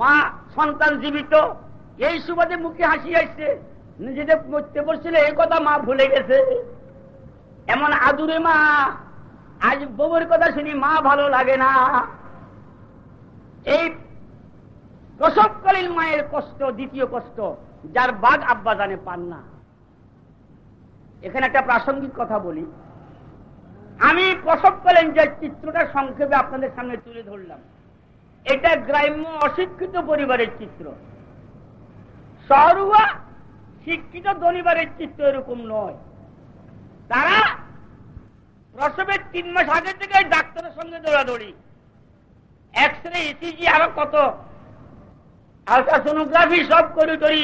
মা সন্তান জীবিত। এই সুবাদে মুখে হাসি আসছে। নিজেদের মরতে পড়ছিল এই কথা মা ভুলে গেছে। এমন আদুরে মা, আজ বউয়ের কথা শুনি মা ভালো লাগে না। এই প্রসবকালীন মায়ের কষ্ট, দ্বিতীয় কষ্ট, যার বাঘ আব্বা জানে পান না। এখানে একটা প্রাসঙ্গিক কথা বলি। আমি প্রসবকালীন যে চিত্রটা সংক্ষেপে আপনাদের সামনে তুলে ধরলাম এটা গ্রাম্য অশিক্ষিত পরিবারের চিত্র। শহরুয়া শিক্ষিত পরিবারের চিত্র এরকম নয়। তারা প্রসবের তিন মাস আগে থেকে ডাক্তারের সঙ্গে দৌড়াদৌড়ি। এক্স রে ইসিজি আরও কত আলট্রাসোনোগ্রাফি সব করি করি।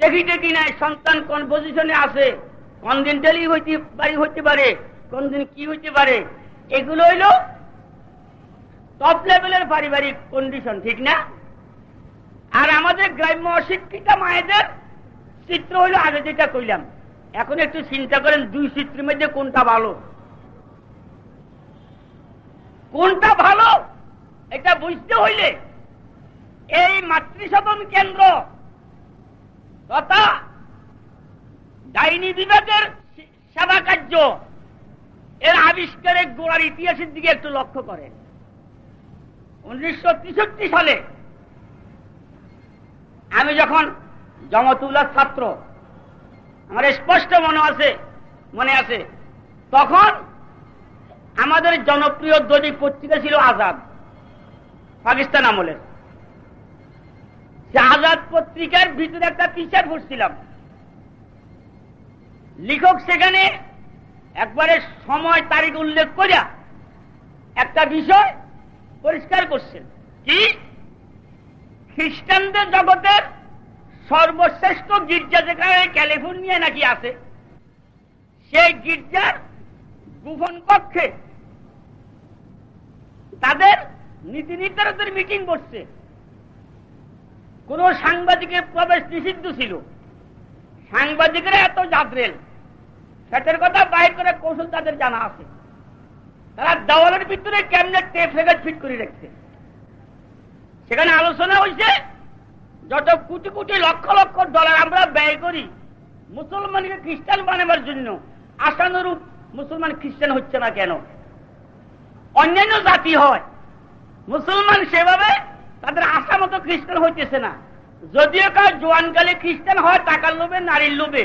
দেখি দেখি নাই, সন্তান কোন পজিশনে আছে, কোন দিন ডেলি হইতে বাড়ি হইতে পারে, কোন দিন কি হইতে পারে। এগুলো হইল টপ লেভেলের পারিবারিক কন্ডিশন ঠিক না? আর আমাদের গ্রাম্য অশিক্ষিত মায়েদের চিত্র হইল আগে যেটা কইলাম, এখন একটু চিন্তা করেন, দুই চিত্রের মধ্যে কোনটা ভালো? কোনটা ভালো? এটা বুঝতে হইলে এই মাতৃসদন কেন্দ্র তথা ডাইনি বিভাগের সেবা কার্য এর আবিষ্কারের গোড়ার ইতিহাসের দিকে একটু লক্ষ্য করেন। উনিশশো তেষট্টি সালে আমি যখন জমতুল্লাহ ছাত্র, আমার স্পষ্ট মনে আছে মনে আছে, তখন আমাদের জনপ্রিয় দৈনিক পত্রিকা ছিল আজাদ, পাকিস্তান আমলের সে আজাদ পত্রিকার ভিতরে একটা পিচার পড়ছিলাম লেখক সেখানে একবারে সময়, তারিখ উল্লেখ করিয়া একটা বিষয় পরিষ্কার করছেন। কি? খ্রিস্টানদের জগতের সর্বশ্রেষ্ঠ গির্জা যেখানে ক্যালিফোর্নিয়া নাকি আছে, সেই গির্জার গোপন কক্ষে তাদের নীতি নির্ধারকদের মিটিং বসছে। কোন সাংবাদিকের প্রবেশ নিষিদ্ধ ছিল। সাংবাদিকরা এত জাদরেল, সেটার কথা বাইর করে কৌশল তাদের জানা আছে। তারা দেওয়ালের ভিতরে কেমনে টেপ রেগার ফিট করে রাখছে? সেখানে আলোচনা হয়েছে, যত কোটি কোটি লক্ষ লক্ষ ডলার আমরা ব্যয় করি মুসলমানকে খ্রিস্টান বানাবার জন্য। আশানুরূপ মুসলমান খ্রিস্টান হচ্ছে না কেন? অন্যান্য জাতি হয়, মুসলমান সেভাবে তাদের আশা মতো খ্রিস্টান হইতেছে না। যদিও কার জোয়ানকালে খ্রিস্টান হয়, টাকার লোভে, নারীর লোভে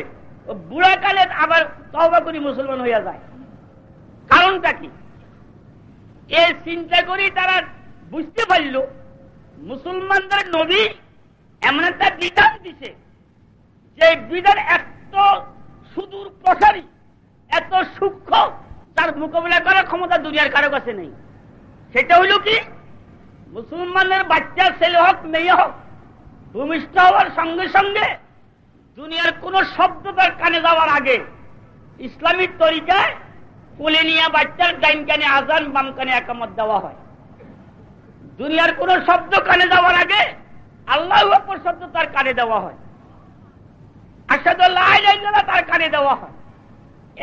বুড়াকালে আবার তহবা করি মুসলমান হইয়া যায়। কারণটা কি? এ চিন্তা করি তারা বুঝতে পারল, মুসলমানদের নবী এমন একটা বিধান দিছে যে বিধান এত সুদূর প্রসারী, এত সূক্ষ্ম, তার মোকাবিলা করার ক্ষমতা দুনিয়ার কারও কাছে নেই। সেটা হইল কি? মুসলমানের বাচ্চা ছেলে হোক, মেয়ে হোক, ভূমিষ্ঠ হওয়ার সঙ্গে সঙ্গে দুনিয়ার কোন শব্দ তার কানে যাওয়ার আগে ইসলামিক তরিকায় কোলে নিয়ে বাচ্চার ডাইন কানে আজান, বাম কানে একামত দেওয়া হয়। দুনিয়ার কোন শব্দ কানে যাওয়ার আগে আল্লাহ অপর শব্দ তার কানে দেওয়া হয়। তার কানে দেওয়া হয়।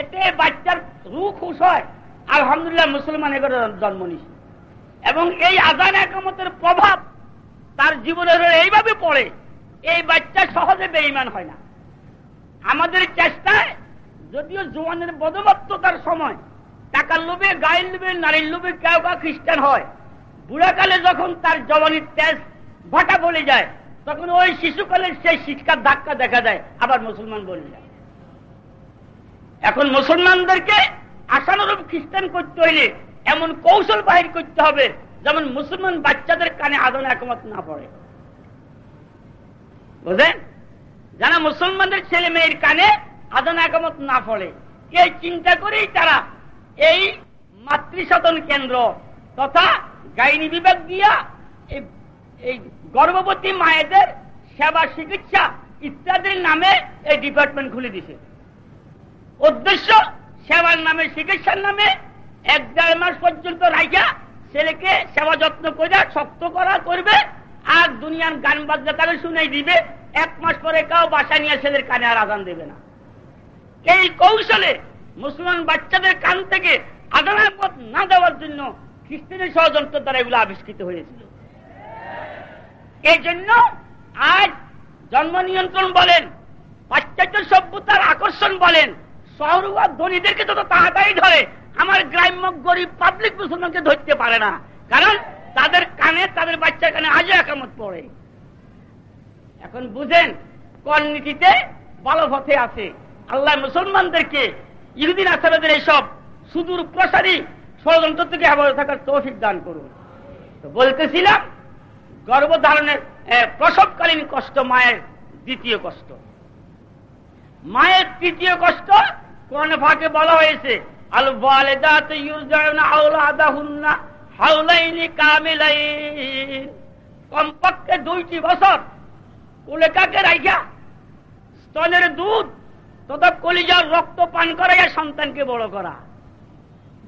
এতে বাচ্চার রু খুশ হয়। আলহামদুলিল্লাহ মুসলমান এগুলো জন্ম নিছে এবং এই আজান একামতের প্রভাব তার জীবনের এইভাবে পড়ে, এই বাচ্চা সহজে বেইমান হয় না। আমাদের চেষ্টায় যদিও জোয়ানের বদমত্ততার সময়, টাকার লোভে, গায়ের লোভে, নারীর লোভে কেউ কেউ খ্রিস্টান হয়। বুড়াকালে যখন তার জবানির তেজ ভাটা বলে যায়, তখন ওই শিশুকালের সেই শিক্ষার ধাক্কা দেখা যায় আবার মুসলমান বলে যায়। এখন মুসলমানদেরকে আশানুরূপ খ্রিস্টান করতে হইলে এমন কৌশল বাহির করতে হবে, যেমন মুসলমান বাচ্চাদের কানে আদন একমত না পড়ে। বুঝলেন? যারা মুসলমানদের ছেলে মেয়ের কানে আদন একমত না পড়ে এই চিন্তা করেই তারা এই মাতৃসদন কেন্দ্র তথা গাইনি বিভাগ দিয়া এই গর্ভবতী মায়েদের সেবা, চিকিৎসা ইত্যাদির নামে এই ডিপার্টমেন্ট খুলে দিছে। উদ্দেশ্য, সেবার নামে, চিকিৎসার নামে এক দেড় মাস পর্যন্ত রাইখা ছেলেকে সেবা যত্ন করে শক্ত করা করবে আর দুনিয়ার গান বাজনা তাহলে শুনে দিবে। এক মাস পরে কাউ বাসা নিয়ে ছেলের কানে আর আদান দেবে না। এই কৌশলে মুসলমান বাচ্চাদের কান থেকে আদানের পথ না দেওয়ার জন্য খ্রিস্টানের ষড়যন্ত্র দ্বারা এগুলো আবিষ্কৃত হয়েছিল। এই জন্য আজ জন্ম নিয়ন্ত্রণ বলেন, পাশ্চাত্য সভ্যতার আকর্ষণ বলেন শহর ধনীদেরকে তত তাড়াতাড়ি ধরে, আমার গ্রাম্য গরিব পাবলিক মুসলমানকে ধরতে পারে না। কারণ তাদের কানে, তাদের বাচ্চার কানে আজও একামত পড়ে। এখন বুঝেন কোন নীতিতে ভালো আছে। আল্লাহ মুসলমানদেরকে ইহুদিন আসারাদের এইসব সুদূর প্রসারী ষড়যন্ত্র থেকে হেফাজত থাকার তৌফিক দান করুন। তো বলতেছিলাম, গর্ভধারণের প্রসবকালীন কষ্ট মায়ের দ্বিতীয় কষ্ট। মায়ের তৃতীয় কষ্ট কোন ভাগে বলা হয়েছে আল কমপক্ষে দুইটি বছর কুলেকাকে রাইখা স্তনের দুধ তথা কলিজার রক্ত পান করাইয়া সন্তানকে বড় করা।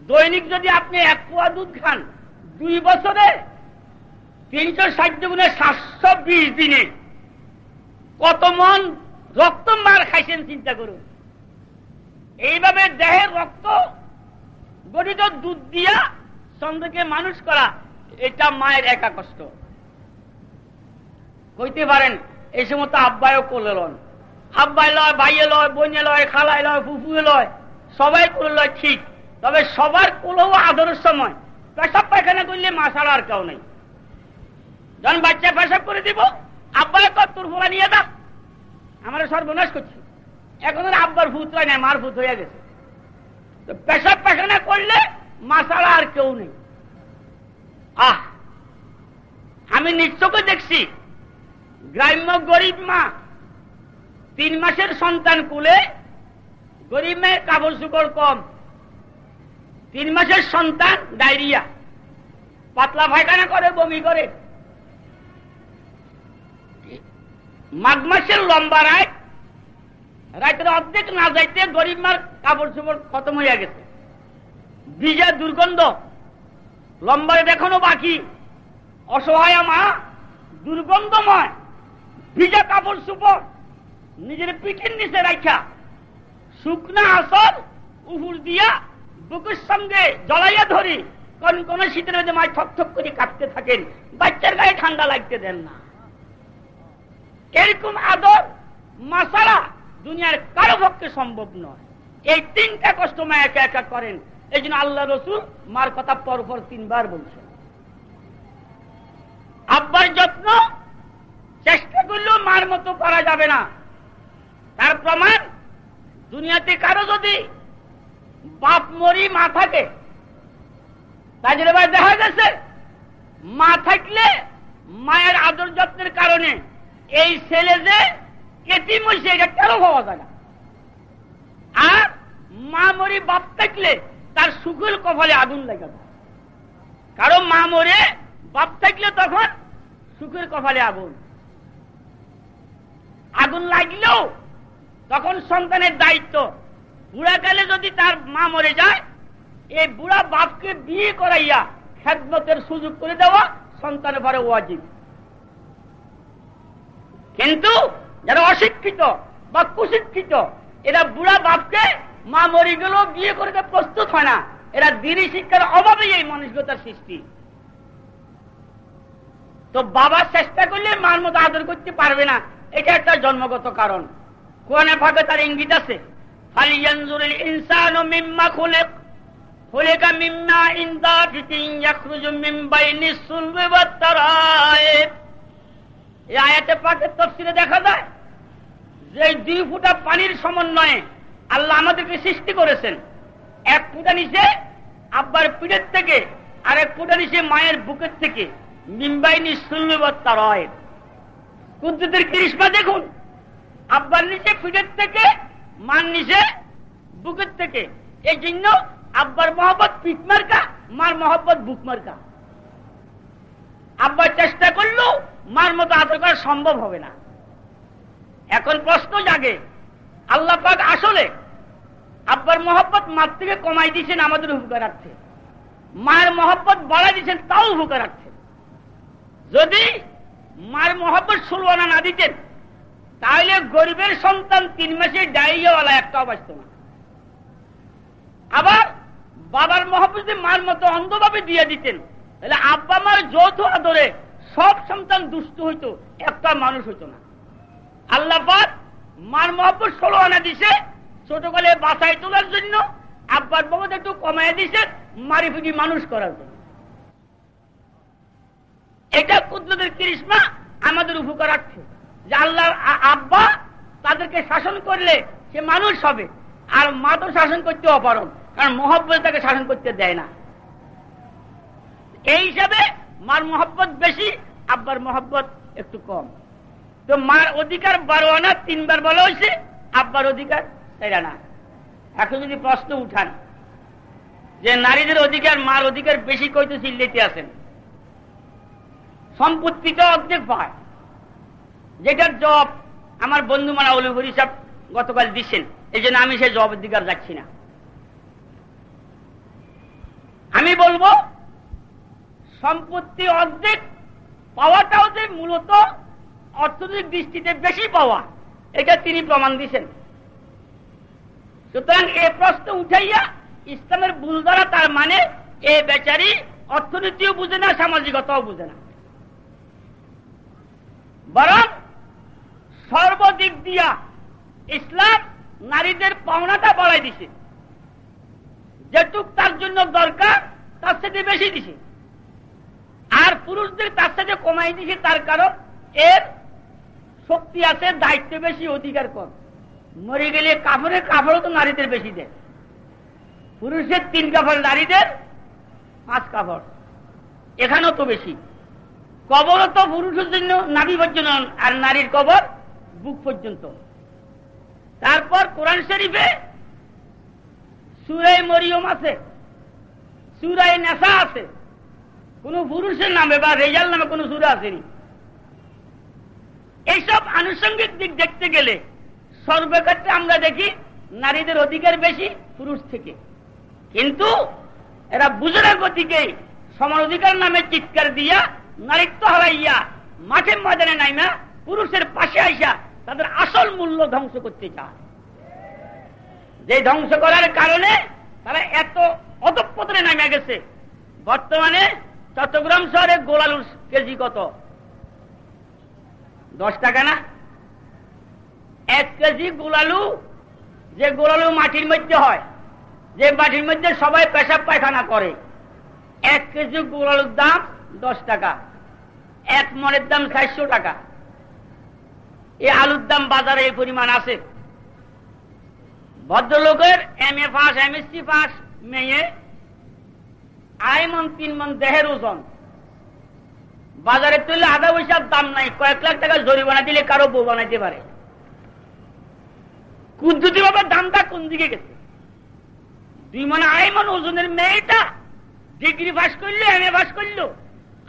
দৈনিক যদি আপনি এক পোয়া দুধ খান, দুই বছরে তিনশো ষাট গুণে সাতশো বিশ দিনে কত মন রক্ত মার খাইছেন চিন্তা করুন। এইভাবে দেহের রক্ত গঠিত দুধ দিয়া চন্দ্রকে মানুষ করা, এটা মায়ের একা কষ্ট কইতে পারেন, এই সময় আব্বায়ও করলে লন আব্বাই লয়, ভাইয়ে লয়, বোনে লয় খালায় লয়, ফুফুয়ে লয়, সবাই করে লয় ঠিক। তবে সবার কোলো আদরের সময়। পেশাব পায়খানা করলে মাসার আর কেউ নেই। যখন বাচ্চা পেশাব করে দিব আব্বাই তোর ফোলা নিয়ে দা আমার সর্বনাশ করছি। এখন আব্বার ভূত হয় না, মার ভূত হয়ে গেছে। তো পেশাব পায়খানা করলে মাসালা আর কেউ নেই। আহ! আমি নিশ্চকে দেখছি, গ্রাম্য গরিব মা তিন মাসের সন্তান কুলে গরিব মেয়ের কাপড় চুপড় কম। তিন মাসের সন্তান ডায়রিয়া। পাতলা পায়খানা করে, বমি করে। মাঘ মাসের লম্বা রায়, রাতের অর্ধেক না যাইতে গরিব মার কাপড় চোপড় খতম হইয়া গেছে। ভিজা দুর্গন্ধ লম্বারে এখনও বাকি। অসহায় মা, দুর্গন্ধময়, ভিজা কাপড় চোপড়। নিজের পিঠের নিচে রাখা শুকনা আসর, উহুর দিয়া বুকের সঙ্গে জলাইয়া ধরি। কোন কোন শীতের মধ্যে মায় ঠক ঠক করে কাঁপতে থাকেন। বাচ্চার গায়ে ঠান্ডা লাগতে দেন না। এরকম আদর, মাসালা দুনিয়ার কারও পক্ষে সম্ভব নয়। এই তিনটা কষ্ট মা একা একা করেন। এই জন্য আল্লাহ রসুল মার কথা পর পর তিনবার বলছেন। আব্বার যত্ন চেষ্টা করলেও মার মতো করা যাবে না। তার প্রমাণ? দুনিয়াতে কারও যদি বাপ মরি মা থাকে তাদের এবার দেখা গেছে, মা থাকলে মায়ের আদর যত্নের কারণে এই ছেলে যে এটিম হয়েছে, এটা কেন হওয়া যায় না? আর মা মরি বাপ থাকলে তার সুখের কপালে আগুন লেগে যায় কারণ মা মরে বাপ থাকলে তখন সুখের কপালে আগুন। আগুন লাগলেও তখন সন্তানের দায়িত্ব। বুড়াকালে যদি তার মা মরে যায়, এই বুড়া বাপকে বিয়ে করাইয়া খেদমতের সুযোগ করে দেওয়া সন্তানের পরে ওয়াজিব। কিন্তু যারা অশিক্ষিত বা কুশিক্ষিত, এরা বুড়া বাপকে মা মরি গেল বিয়ে করতে প্রস্তুত হয় না। এরা দিনী শিক্ষার অভাবেই এই মানসিকতার সৃষ্টি। তো বাবা চেষ্টা করলে মার মতো আদর করতে পারবে না। এটা একটা জন্মগত কারণ। কোরআনে ভাবে তার ইঙ্গিত আছে? ফালিয়ানজুরিল ইনসানু মিম্মা খুলিক। খুলিকা মিম্মা ইনদাফিতিন ইয়াখরুজু মিন বাইনিস সুলবি ওয়াত তারাইব এই আয়াতে পাকের তফসিলে দেখা যায় যে দুই ফুটা পানির সমন্বয়ে আল্লাহ আমাদেরকে সৃষ্টি করেছেন। এক ফুটা নিচে আব্বার পিঠের থেকে আর এক ফুটা নিচে মায়ের বুকের থেকে মিম্বাইনি সুলবত্তা রয় কুদ্দুতের কৃষ্মা দেখুন। আব্বার নিচে পিঠের থেকে, মার নিচে বুকের থেকে। এই জন্য আব্বার মহব্বত পিঠ মার্কা, মার মহব্বত বুক মার্কা। আব্বার চেষ্টা করলেও মার মতো আদর করা সম্ভব হবে না। এখন প্রশ্ন জাগে, আল্লাহ পাক আসলে আব্বার মহব্বত মার থেকে কমাই দিয়েছেন আমাদের রাখছে মায়ের মহব্বত বাড়াই দিয়েছেন তাও রাখছে যদি মায়ের মহব্বত ষোলনা না দিতেন তাহলে গরিবের সন্তান তিন মাসে ডাইরিয়াওয়ালা একটাও বাঁচত না আবার বাবার মহব্বত মার মতো অন্ধভাবে দিয়ে দিতেন। তাহলে আব্বা মার যৌথ আদরে সব সন্তান দুষ্ট হইতো, একটা মানুষ হইতো না। আল্লাহ মার মহব্বত ষোলো আনা দিছে, ছোটকালে বাসায় তোলার জন্য আব্বার বাবা একটু কমায় দিছে, মারি ফুটি মানুষ করার জন্য। এটা কুদ্রদের কৃষ্মা আমাদের উপকার উপকারার্থে যে আল্লাহ আব্বা তাদেরকে শাসন করলে সে মানুষ হবে। আর মা তো শাসন করতে অপারণ কারণ মহব্বত তাকে শাসন করতে দেয় না। এই হিসাবে মার মহব্বত বেশি, আব্বার মহব্বত একটু কম। তো মার অধিকার বারো আনা তিনবার বলা হয়েছে, আব্বার অধিকার তাই না। এখন যদি প্রশ্ন উঠান, যে নারীদের অধিকার, মার অধিকার বেশি কইতে চিল্লিতে আছেন। সম্পত্তিটা অর্ধেক পায় যেটার জব আমার বন্ধু মারা অলিভরি সাহেব গতকাল দিচ্ছেন, এই জন্য আমি সে জবের দিকার যাচ্ছি না। আমি বলব, সম্পত্তি অর্ধেক পাওয়াটাও যে মূলত অর্থনৈতিক দৃষ্টিতে বেশি পাওয়া, এটা তিনি প্রমাণ দিচ্ছেন। সুতরাং এ প্রশ্ন উঠাইয়া ইসলামের ভুল দ্বারা তার মানে এ বেচারি অর্থনীতিও বুঝে না, সামাজিকতাও বুঝে না। বরং সর্বদিক দিয়া ইসলাম নারীদের পাওনাটা বাড়াই দিছে। যেটুক তার জন্য দরকার, তার সাথে বেশি দিছে। আর পুরুষদের তার সাথে কমাই দিছে তার কারণ এর শক্তি আছে, দায়িত্ব বেশি, অধিকার কম। মরে গেলে কাপড়ের কাপড়ও তো নারীদের বেশি দেয়। পুরুষের তিন কাপড় নারীদের পাঁচ কাপড় এখানেও তো বেশি। কবরও তো পুরুষের জন্য নাবি পর্যন্ত আর নারীর কবর বুক পর্যন্ত। তারপর কোরআন শরীফে সুরাই মরিয়ম আছে সুরাই নেশা আছে। কোন পুরুষের নামে বা রেজাল নামে কোন সুরা আসেনি। এইসব আনুষঙ্গিক দিক দেখতে গেলে সর্বক্ষেত্রে আমরা দেখি নারীদের অধিকার বেশি পুরুষ থেকে। কিন্তু এরা বুঝার গতিকে সমান অধিকার নামে চিৎকার দিয়া নারীত্ব হারাইয়া মাঠে ময়দানে নাইমা পুরুষের পাশে আইসা তাদের আসল মূল্য ধ্বংস করতে চায়। যে ধ্বংস করার কারণে তারা এত অধপতনে নামে গেছে। বর্তমানে চট্টগ্রাম শহরে গোলালুর কেজি কত? দশ টাকা না? এক কেজি গোলালু, যে গোলালু মাটির মধ্যে হয়, যে মাটির মধ্যে সবাই পেশাব পায়খানা করে, এক কেজি গোলালুর দাম দশ টাকা। এক মনের দাম চারশো টাকা। এই আলুর দাম বাজারে এই পরিমাণ আছে। ভদ্রলোকের M A pass M S C pass মেয়ে, আড়াই মন, তিন মন দেহের ওজন। বাজারে তুললে আধা পয়সার দাম নাই, কয়েক লাখ টাকা জরিমানা দিলে কারও বউ বানাইতে পারে। কুদ্দুতি বাবার দামটা কোন দিকে গেছে? দুই মনে, আড়াই মন ওজনের মেয়েটা ডিগ্রি পাস করল এম এ পাস করল।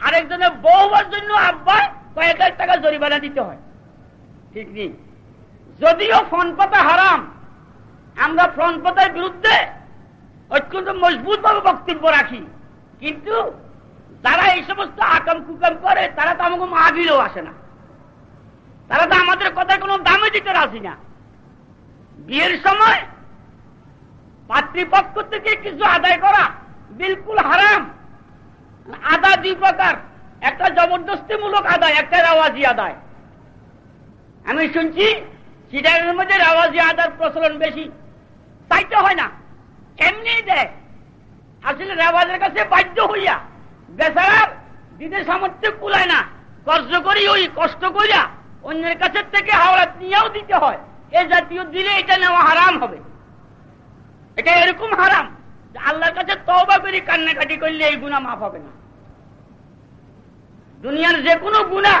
আরেকজনের বউবার জন্য আব্বা কয়েক লাখ টাকা জরিমানা দিতে হয়। ঠিক নেই। যদিও ফোন পাতা হারাম, আমরা ফ্রন্ট পতার বিরুদ্ধে অত্যন্ত মজবুত ভাবে বক্তব্য রাখি। কিন্তু যারা এই সমস্ত আকাম কুকাম করে, তারা তো আমাকে মাহবিলেও আসে না। তারা তো আমাদের কথা কোনো দামে দিতে রাজি না। বিয়ের সময় পাতৃপক্ষ থেকে কিছু আদায় করা বিলকুল হারাম। আদা দুই প্রকার, একটা জবরদস্তিমূলক আদায়, একটা রাওয়াজি আদায়। আমি শুনছি চিটাগের মধ্যে রাওয়াজি আদার প্রচলন বেশি। চাইতে হয় না। এমনি দেয় আসলে রেওয়াজের কাছে বাধ্য হইয়া বেচারার দিদের সামর্থ্য কুলায় না। কষ্ট করি ওই কষ্ট করিয়া অন্যের কাছে থেকে হাওড়া নিয়েও দিতে হয়। এ জাতীয় দিলে এটা নেওয়া হারাম হবে। এটা এরকম হারাম আল্লাহর কাছে তবা করি, কান্নাকাটি করলে এই গুণা মাফ হবে না। দুনিয়ার যে কোনো গুণা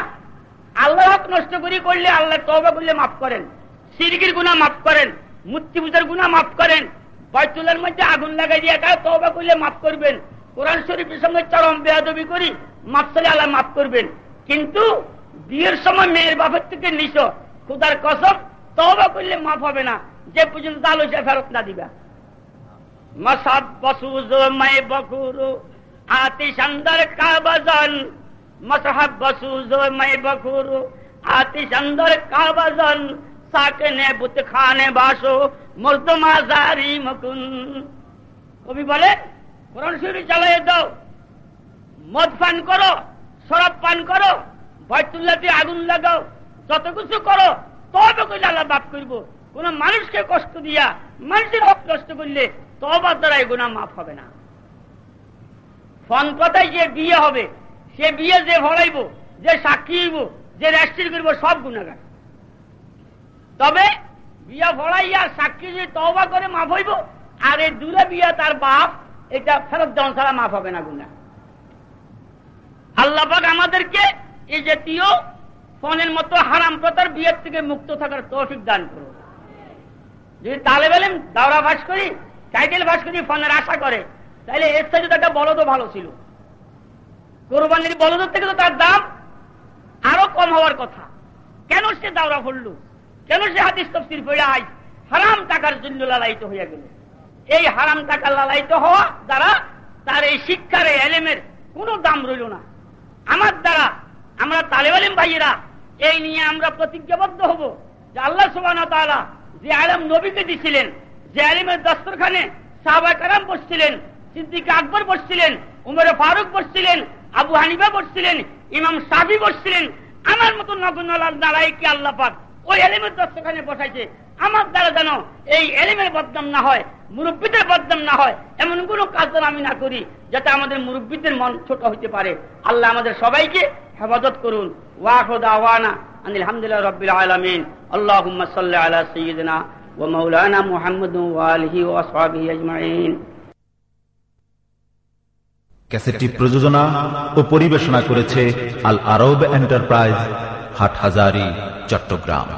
আল্লাহ হক নষ্ট করি করলে আল্লাহ তবা করলে মাফ করেন। সিরকির গুণা মাফ করেন। মূর্তি পূজার গুণা মাফ করেন। বয়তুলের মধ্যে আগুন লাগাই দিয়ে কারও তবা করলে মাফ করবেন। কোরআন শরীফের সঙ্গে চরম বেয়াদবি করি মাফ সালে আল্লাহ মাফ করবেন। কিন্তু বিয়ের সময় মেয়ের বাপের থেকে নিশ খুদার কসম তবা করলে মাফ হবে না। যে পর্যন্ত হয়েছে ফেরত না দিবা। মসাদ বসুজ মাই বকুরু আতিশান্দার কাবাজান কবি বলে দাও। মদ পান করো শরাব পান করো বয়তুল্লাতে আগুন লাগাও। যত কিছু করো, তবে আল্লাহ বাপ করব। কোন মানুষকে কষ্ট দিয়া, মানুষের হক নষ্ট করলে তবার দ্বারা এই গুণা মাফ হবে না। ফন কথায় যে বিয়ে হবে সে বিয়ে, যে ভরাইব, যে সাক্ষী হইব, যে রেস্ট্রি করব, সব গুণাগার। তবে বিয়া ভরাইয়া সাক্ষী যে তবা করে মাফ হইব, আর এই দূরে বিয়া তার বাপ, এটা ফেরত দেওয়া ছাড়া মাফ হবে না গুণা। আল্লাপাক আমাদেরকে এই জাতীয় ফোনের মতো হারাম প্রতার বিয়ের থেকে মুক্ত থাকার তৌফিক দান করো যদি তালে বেলেন দাওরা ভাস করি সাইকেল ভাস করি ফোনের আশা করে, তাহলে এর তো একটা বলদও ভালো ছিল। কোরবানির বলদের থেকে তো তার দাম আরও কম হওয়ার কথা। কেন সে দাওরা ফুলল? কেন সে হাতিস তফসির পড়ে হারাম টাকার জন্য লালায়িত হইয়া গেল। এই হারাম টাকা লালায়িত হওয়া দ্বারা তার এই শিক্ষার, এই এলেমের কোন দাম রইল না। আমার দ্বারা আমরা তালেবালিম ভাইয়েরা এই নিয়ে আমরা প্রতিজ্ঞাবদ্ধ হব যে আল্লাহ সুবান যে আলম নবীকে দিছিলেন, যে আলিমের দস্তরখানে সাহবা কারাম বসছিলেন, সিদ্দিক আকবর বসছিলেন, উমরে ফারুক বসছিলেন আবু হানিফা বসছিলেন, ইমাম সাবি বসছিলেন। আমার মতো নগণ্য কি আল্লাহ পাক ওই এলিমের দস্তখানে বসাইছে? আমার দ্বারা যেন এই এলিমের বদনাম না হয়, মুরব্বীদের বদনাম না হয়, এমন কোন কাজ যেন আমি না করি, যাতে আমাদের মুরব্বীদের মন ছোট হইতে পারে। আল্লাহ আমাদের সবাইকে হেফাজত করুন। ওয়াহদা ওয়ানা আলহামদুলিল্লাহ রবিল আলমিন। আল্লাহ সাল্লাহ আলা ও মুহাম্মদ ওয়ালহি ও আজমাইন। ক্যাসেটটি প্রযোজনা ও পরিবেশনা করেছে আল আরব এন্টারপ্রাইজ হাটহাজারি চট্টগ্রাম।